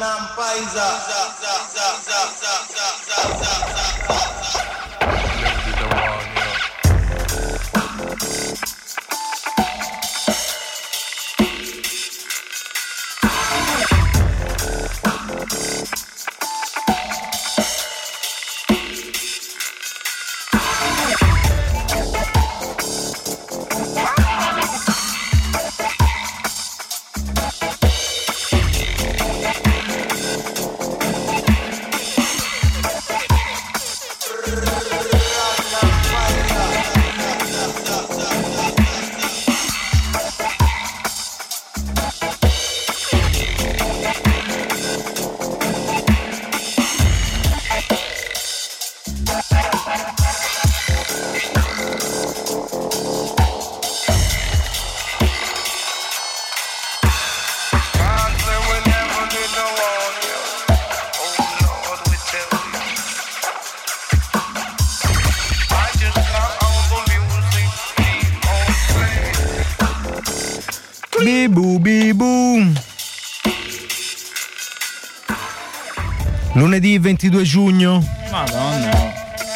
Ragnar Paisa. Lunedì 22 giugno. Madonna,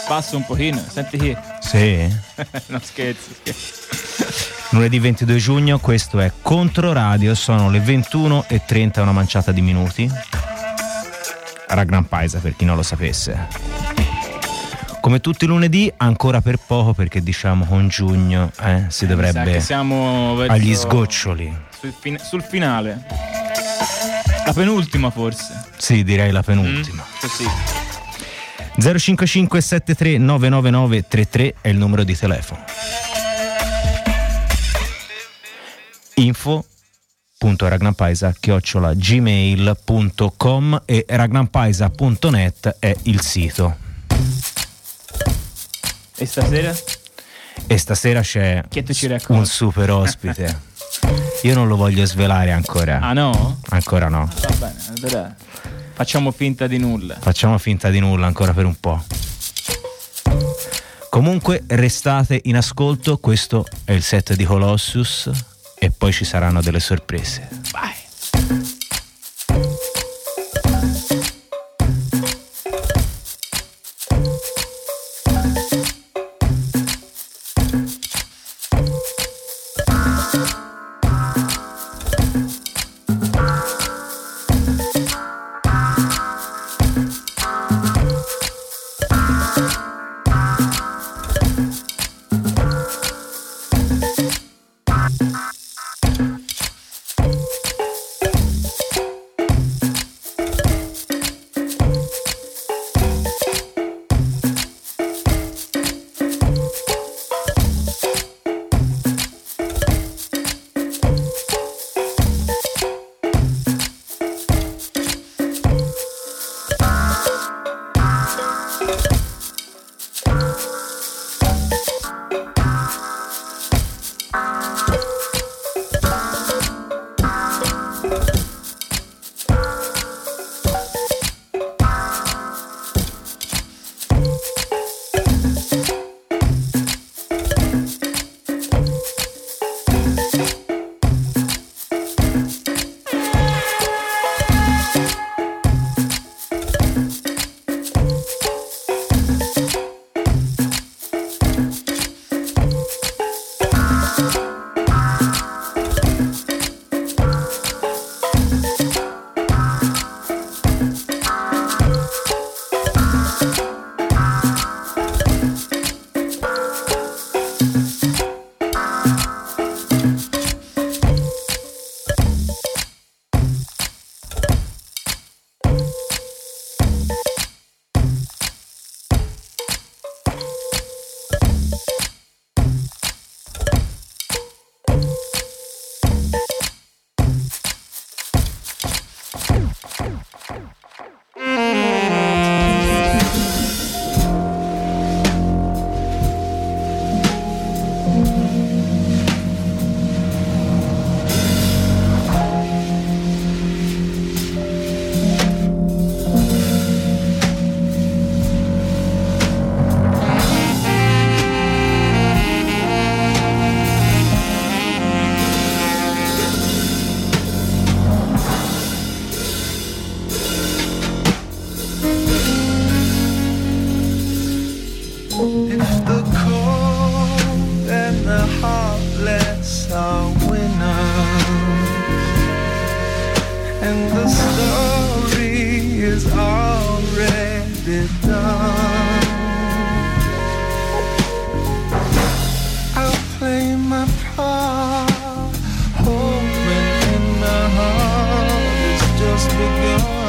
passa un pochino, senti qui. Sì. no scherzo, scherzo. Lunedì 22 giugno, questo è Controradio, sono le 21 e 30, una manciata di minuti. Ragnar Paisa, per chi non lo sapesse. Come tutti i lunedì, ancora per poco perché diciamo con giugno eh, si dovrebbe siamo agli sgoccioli. Sul, fin- sul, finale. La penultima forse. Sì, direi la penultima. Mm, così. 055 73 999 33 è il numero di telefono. Info gmail.com e ragnampaisa.net è il sito. E stasera? E stasera c'è un super ospite. Io non lo voglio svelare ancora. Ah no? Ancora no. Ah, va bene, allora facciamo finta di nulla. Facciamo finta di nulla ancora per un po'. Comunque restate in ascolto, questo è il set di Colossus e poi ci saranno delle sorprese. Vai! begun.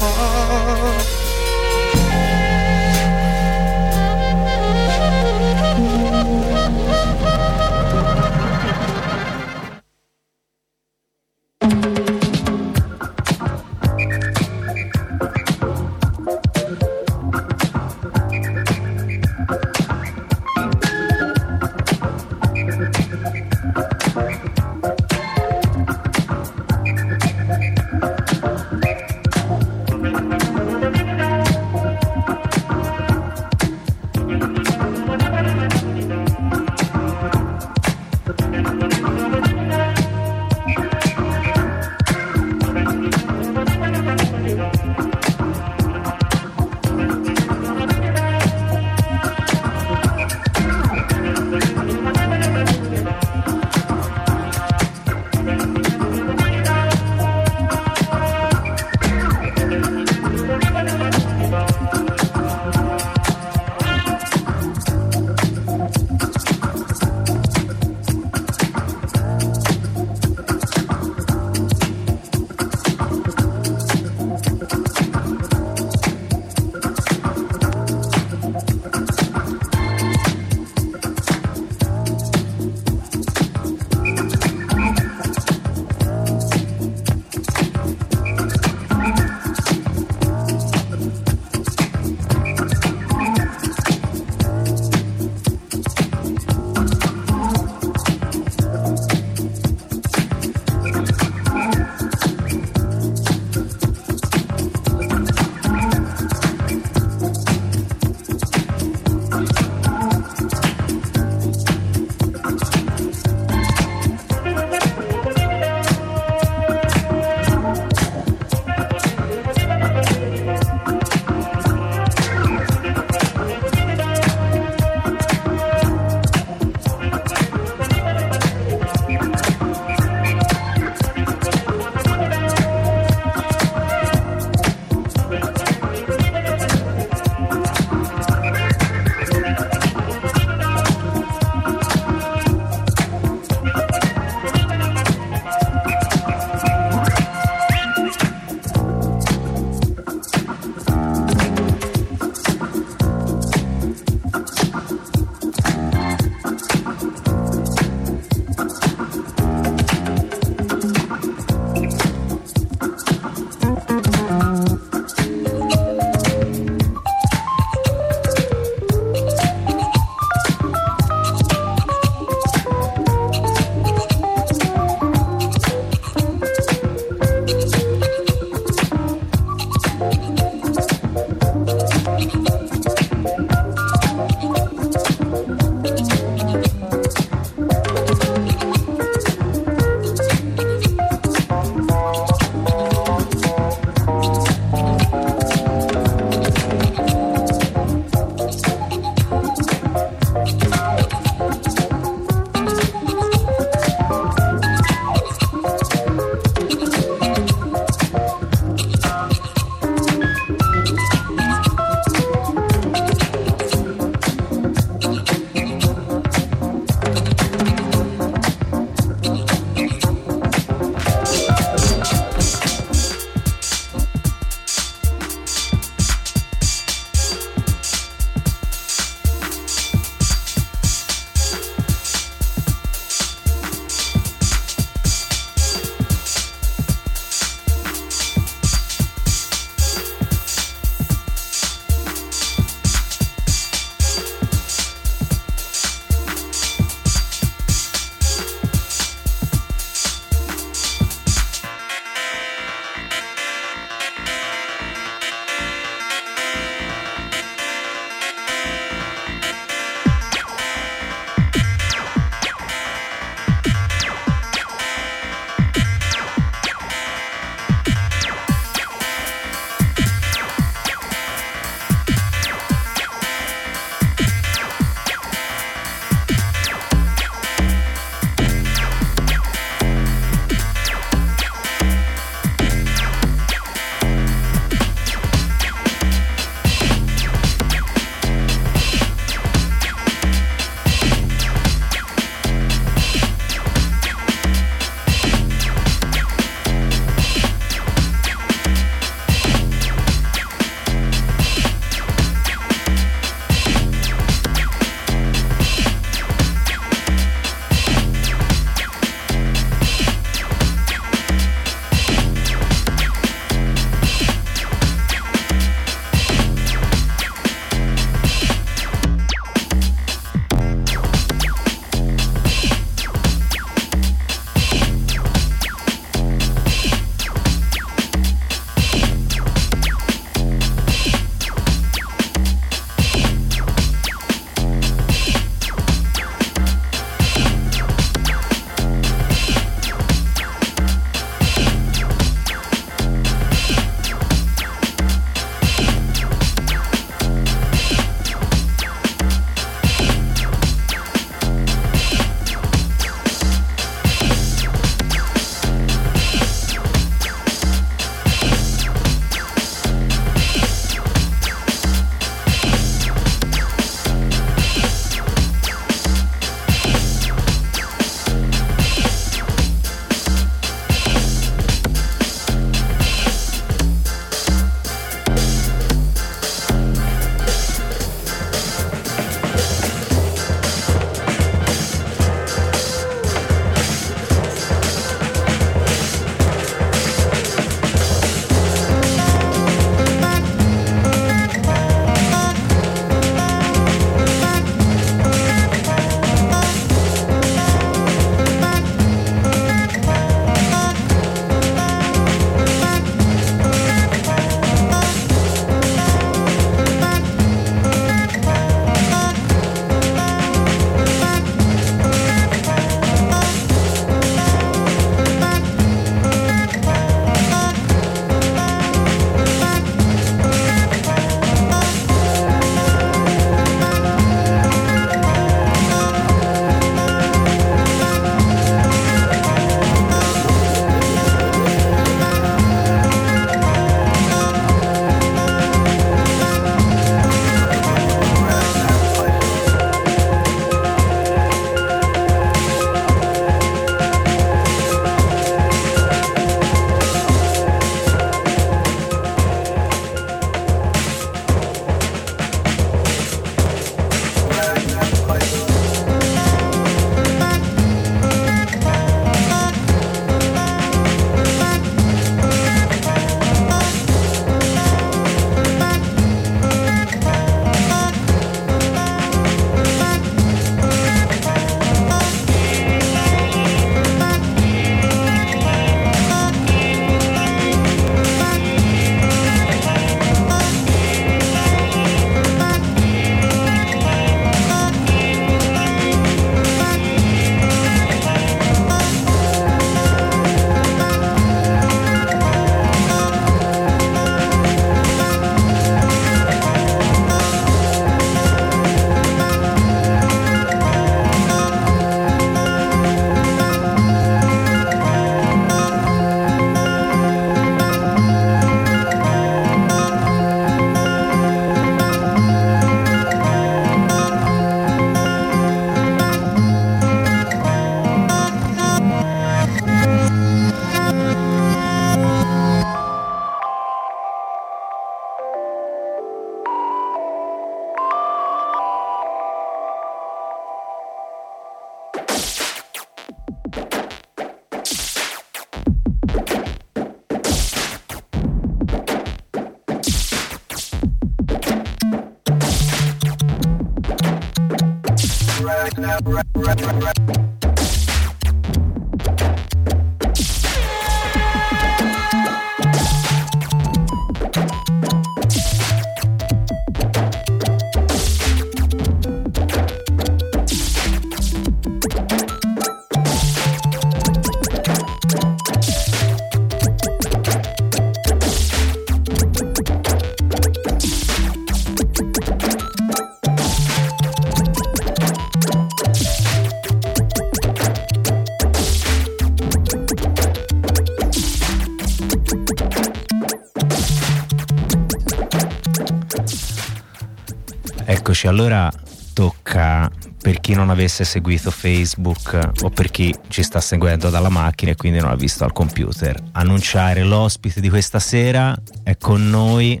Eccoci, allora tocca per chi non avesse seguito Facebook o per chi ci sta seguendo dalla macchina e quindi non ha visto al computer, annunciare l'ospite di questa sera è con noi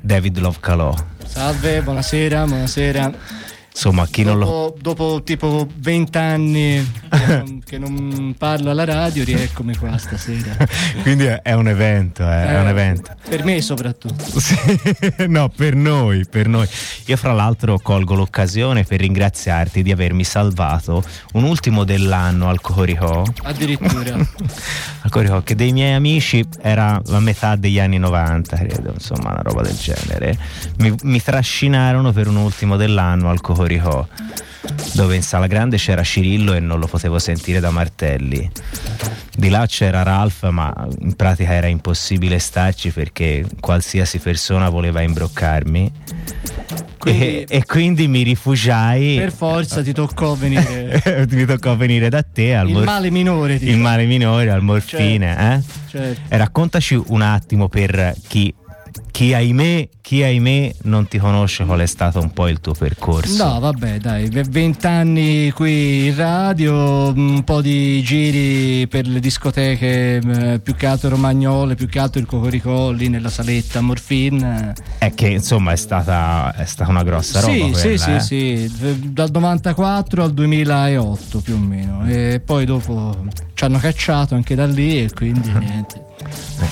David Love Calò. Salve, buonasera, buonasera. Insomma chi dopo, non lo dopo tipo 20 anni non, che non parlo alla radio rieccomi qua stasera quindi è un evento eh, è un Eh, evento per me soprattutto Sì, no, per noi, per noi. Io fra l'altro colgo l'occasione per ringraziarti di avermi salvato un ultimo dell'anno al Corico. addirittura Al Corico che dei miei amici era la metà degli anni 90, credo, insomma, una roba del genere. Mi, mi trascinarono per un ultimo dell'anno al Corico dove in sala grande c'era Cirillo e non lo potevo sentire da Martelli. Di là c'era Ralph, ma in pratica era impossibile starci perché qualsiasi persona voleva imbroccarmi. Quindi- e, e quindi mi rifugiai. per forza ti toccò venire mi toccò venire da te al il mor- male minore il tipo. male minore, al morfine. eh? Certo. E raccontaci un attimo per chi, chi ahimè, chi ahimè non ti conosce qual è stato un po' il tuo percorso. No, vabbè, dai, ve- vent'anni qui in radio, un po' di giri per le discoteche, eh, più che altro romagnole, più che altro il Cocoricò lì nella saletta Morfin. È che insomma è stata, è stata una grossa roba. Sì, quella, sì, sì, eh. sì, v- dal 94 al 2008 più o meno. E poi dopo ci hanno cacciato anche da lì e quindi niente.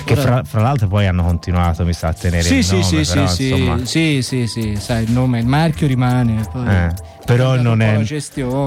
Che fra, fra l'altro poi hanno continuato, mi sa, a tenere Sì, il nome, sì, però, sì, insomma, sì, sì, sì, sai, il nome, il marchio rimane. Poi eh, però non è,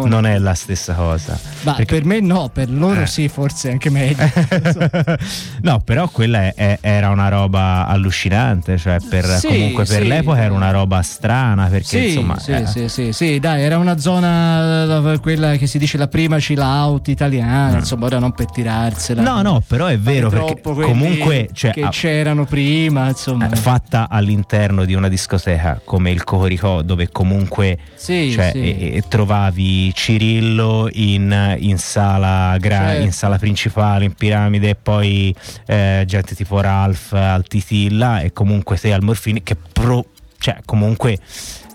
non è la stessa cosa. Ma Perché- per me no, per loro Eh. sì, forse anche meglio. no, però quella è- è- era una roba allucinante, cioè per, Sì, comunque per sì. l'epoca era una roba strana perché sì, insomma... sì, eh, sì, sì, sì, dai, era una zona quella che si dice la prima chill out italiana, insomma, ora non per tirarsela. No, no, però è vero perché comunque cioè, che a- c'erano prima, insomma. eh, fatta all'interno di una discoteca come il Cocoricò dove comunque Sì, cioè, sì. e- e trovavi Cirillo in, in sala gra- Certo. in sala principale in piramide e poi eh, gente tipo Ralph al Titilla e comunque te al Morfini che pro- cioè comunque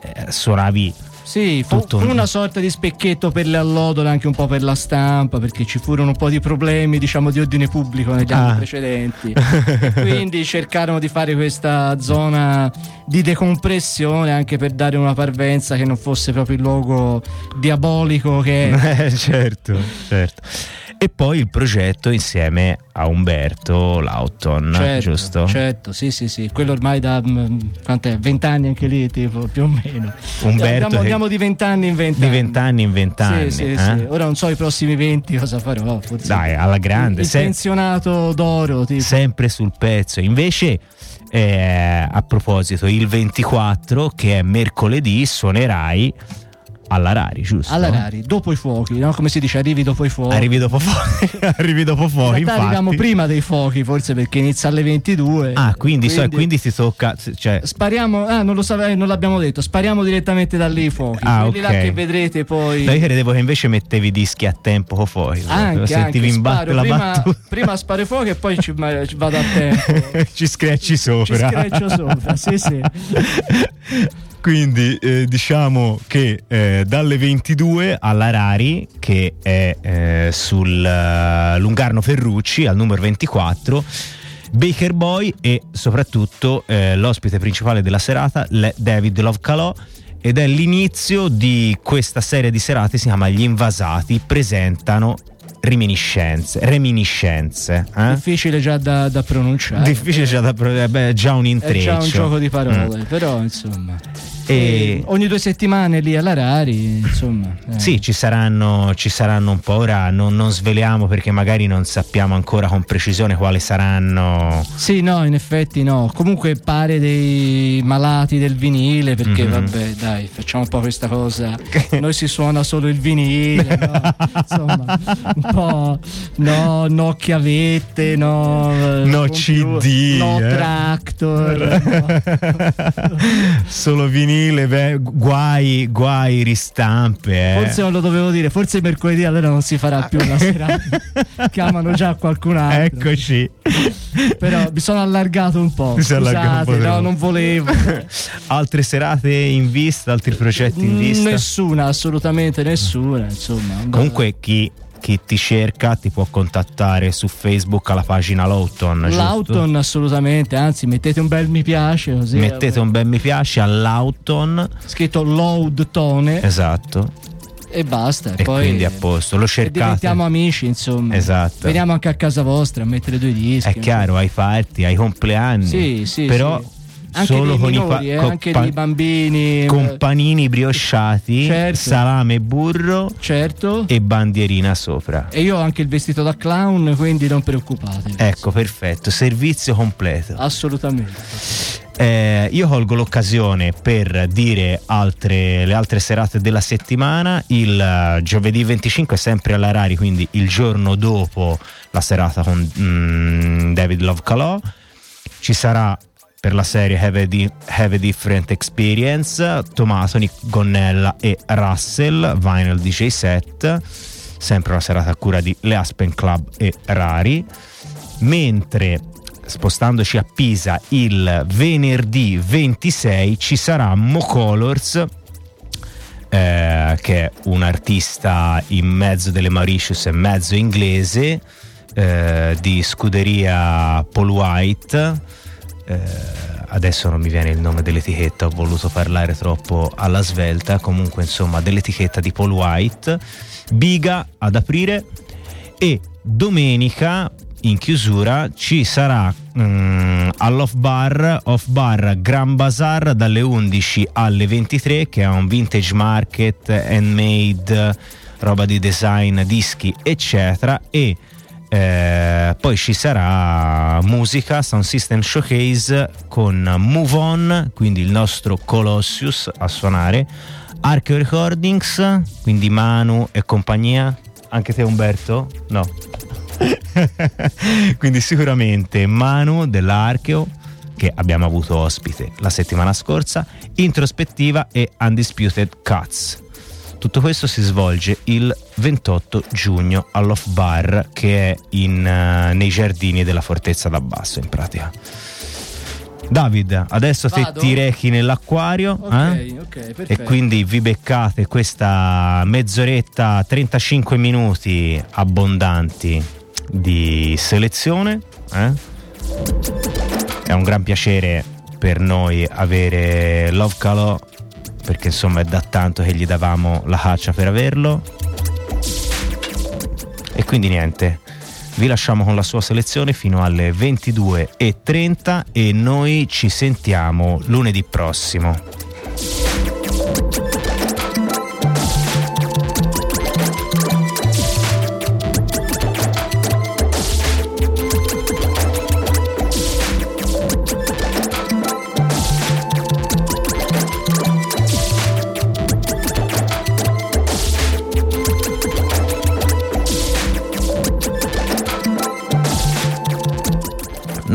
eh, suonavi Sì, fu, tutto fu un- una sorta di specchietto per le allodole, anche un po' per la stampa, perché ci furono un po' di problemi, diciamo, di ordine pubblico negli Ah. anni precedenti. Quindi cercarono di fare questa zona di decompressione anche per dare una parvenza che non fosse proprio il luogo diabolico che è. Eh, certo, certo. E poi il progetto insieme a Umberto Lauton, Certo, giusto? Certo, sì, sì, sì. Quello ormai da mm, quant'è? 20 anni anche lì, tipo, più o meno. Umberto andiamo, andiamo di 20 anni in 20 Di anni. vent'anni in vent'anni. Sì, sì, eh? sì. Ora non so i prossimi 20 cosa farò. Forse Dai, alla grande. Il se- pensionato d'oro, tipo. sempre sul pezzo. Invece, eh, a proposito, il 24, che è mercoledì, suonerai alla Rari, giusto? Alla Rari, dopo i fuochi, no? Come si dice, arrivi dopo i fuochi. Arrivi dopo fuori, arrivi dopo In fuori, realtà infatti. arriviamo prima dei fuochi, forse perché inizia alle 22. Ah, quindi, so- quindi ti tocca, cioè, Spariamo, ah, non lo sapevo, non l'abbiamo detto, spariamo direttamente da lì i fuoci. Ah, Quelli ok. là che vedrete poi. no, io credevo che invece mettevi dischi a tempo con fuori. Anche, sentivi anche, sparo, la prima, battuta. prima sparo i fuochi e poi ci, ma- ci vado a tempo. Ci screcci Ci sopra. screccio sopra, sì, sì. Quindi eh, diciamo che eh, dalle 22 alla Rari, che è eh, sul eh, Lungarno Ferrucci al numero 24, Baker Boy e soprattutto eh, l'ospite principale della serata, David Love Calò. Ed è l'inizio di questa serie di serate, si chiama Gli Invasati, presentano reminiscenze, reminiscenze. Eh? Difficile già da, da pronunciare. Difficile già da pronunciare, è già un intreccio. È già un gioco di parole, mm. però insomma. E... ogni due settimane lì alla Rari, insomma. Eh. Sì, ci saranno, ci saranno, un po'. Ora non, non, sveliamo perché magari non sappiamo ancora con precisione quali saranno. Sì, no, in effetti no. Comunque pare dei malati del vinile perché mm-hmm. vabbè, dai, facciamo un po' questa cosa. Noi si suona solo il vinile, no? insomma, un po' no, no chiavette, no, no CD, no eh. tractor, no. solo vinile beh, guai, guai, ristampe. Eh. Forse non lo dovevo dire, forse mercoledì allora non si farà più la serata. Chiamano già qualcun altro. Eccoci. Però mi sono allargato un po'. Mi Scusate, un po no, non volevo. Altre serate in vista, altri progetti in vista? Nessuna, assolutamente nessuna. Insomma, Comunque chi chi ti cerca ti può contattare su Facebook alla pagina Lawton. Lawton assolutamente, anzi mettete un bel mi piace così. Mettete un bel mi piace a Lawton. Scritto Load Tone. Esatto e basta. E poi quindi a posto, lo cercate. Diventiamo amici, insomma. Esatto. Veniamo anche a casa vostra a mettere due dischi. È chiaro, ai party, ai compleanni. Sì, sì. Però sì anche solo con minori, i pa- eh, anche pa- dei bambini con panini briosciati certo. salame e burro certo. e bandierina sopra e io ho anche il vestito da clown quindi non preoccupatevi ecco perfetto servizio completo assolutamente eh, io colgo l'occasione per dire altre, le altre serate della settimana. Il uh, giovedì 25 è sempre alla Rari, quindi il giorno dopo la serata con mm, David Love Calò. Ci sarà per la serie Have a, Di- Have a Different Experience, Tommaso, Nick Gonnella e Russell, Vinyl DJ set, sempre una serata a cura di Le Aspen Club e Rari, mentre spostandoci a Pisa il venerdì 26 ci sarà Mo Colors eh, che è un artista in mezzo delle Mauritius e mezzo inglese eh, di scuderia Paul White eh, adesso non mi viene il nome dell'etichetta, ho voluto parlare troppo alla svelta, comunque insomma dell'etichetta di Paul White, Biga ad aprire. E domenica in chiusura ci sarà um, all'off bar, off bar Gran Bazar dalle 11 alle 23 che è un vintage market, handmade, roba di design, dischi eccetera. E eh, poi ci sarà musica, Sound System Showcase con Move On, quindi il nostro Colossius a suonare, Archeo Recordings, quindi Manu e compagnia. Anche te Umberto? No. quindi sicuramente Manu dell'Archeo che abbiamo avuto ospite la settimana scorsa, introspettiva e Undisputed Cuts. Tutto questo si svolge il 28 giugno all'Off Bar che è in, uh, nei giardini della Fortezza d'Abbasso in pratica. David, adesso Vado? te ti rechi nell'acquario okay, eh? okay, e quindi vi beccate questa mezz'oretta, 35 minuti abbondanti di selezione. Eh? È un gran piacere per noi avere Love Calò perché insomma è da tanto che gli davamo la caccia per averlo. E quindi niente, vi lasciamo con la sua selezione fino alle 22.30 e noi ci sentiamo lunedì prossimo.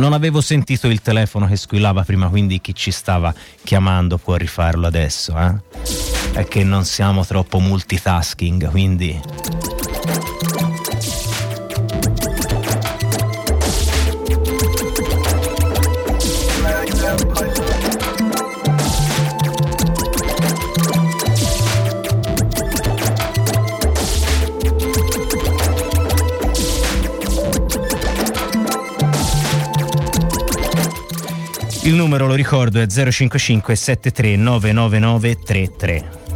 Non avevo sentito il telefono che squillava prima, quindi chi ci stava chiamando può rifarlo adesso. Eh? È che non siamo troppo multitasking, quindi... Il numero lo ricordo è 055 73 999 33.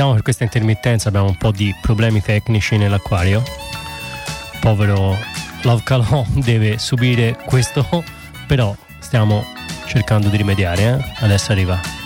Scusiamo per questa intermittenza, abbiamo un po' di problemi tecnici nell'acquario. Povero Love Calon deve subire questo, però stiamo cercando di rimediare. Eh? Adesso arriva.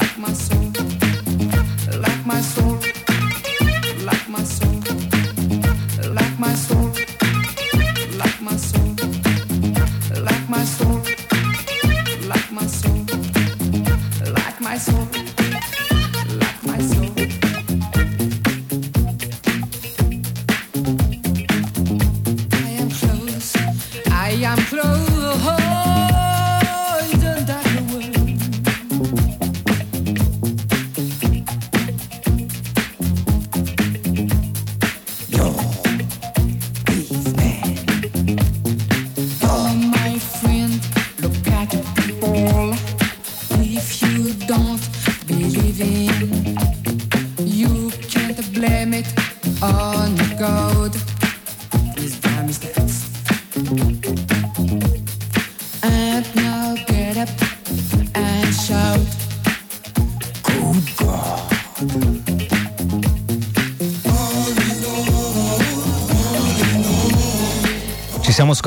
Like my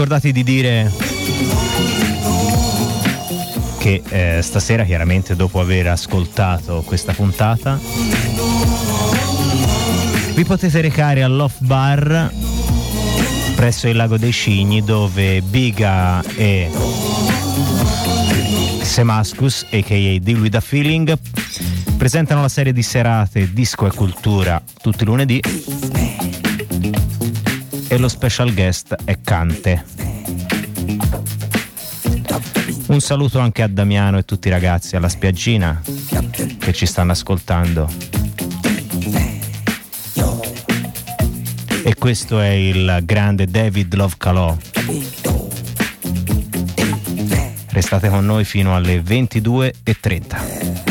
Scordati di dire che eh, stasera, chiaramente dopo aver ascoltato questa puntata, vi potete recare all'Off Bar presso il Lago dei Cigni dove Biga e Semascus, a.k.a. Deal with a Feeling, presentano la serie di serate Disco e Cultura tutti i lunedì e lo special guest è Cante. Un saluto anche a Damiano e tutti i ragazzi alla spiaggina che ci stanno ascoltando. E questo è il grande David Love Calò. Restate con noi fino alle 22.30.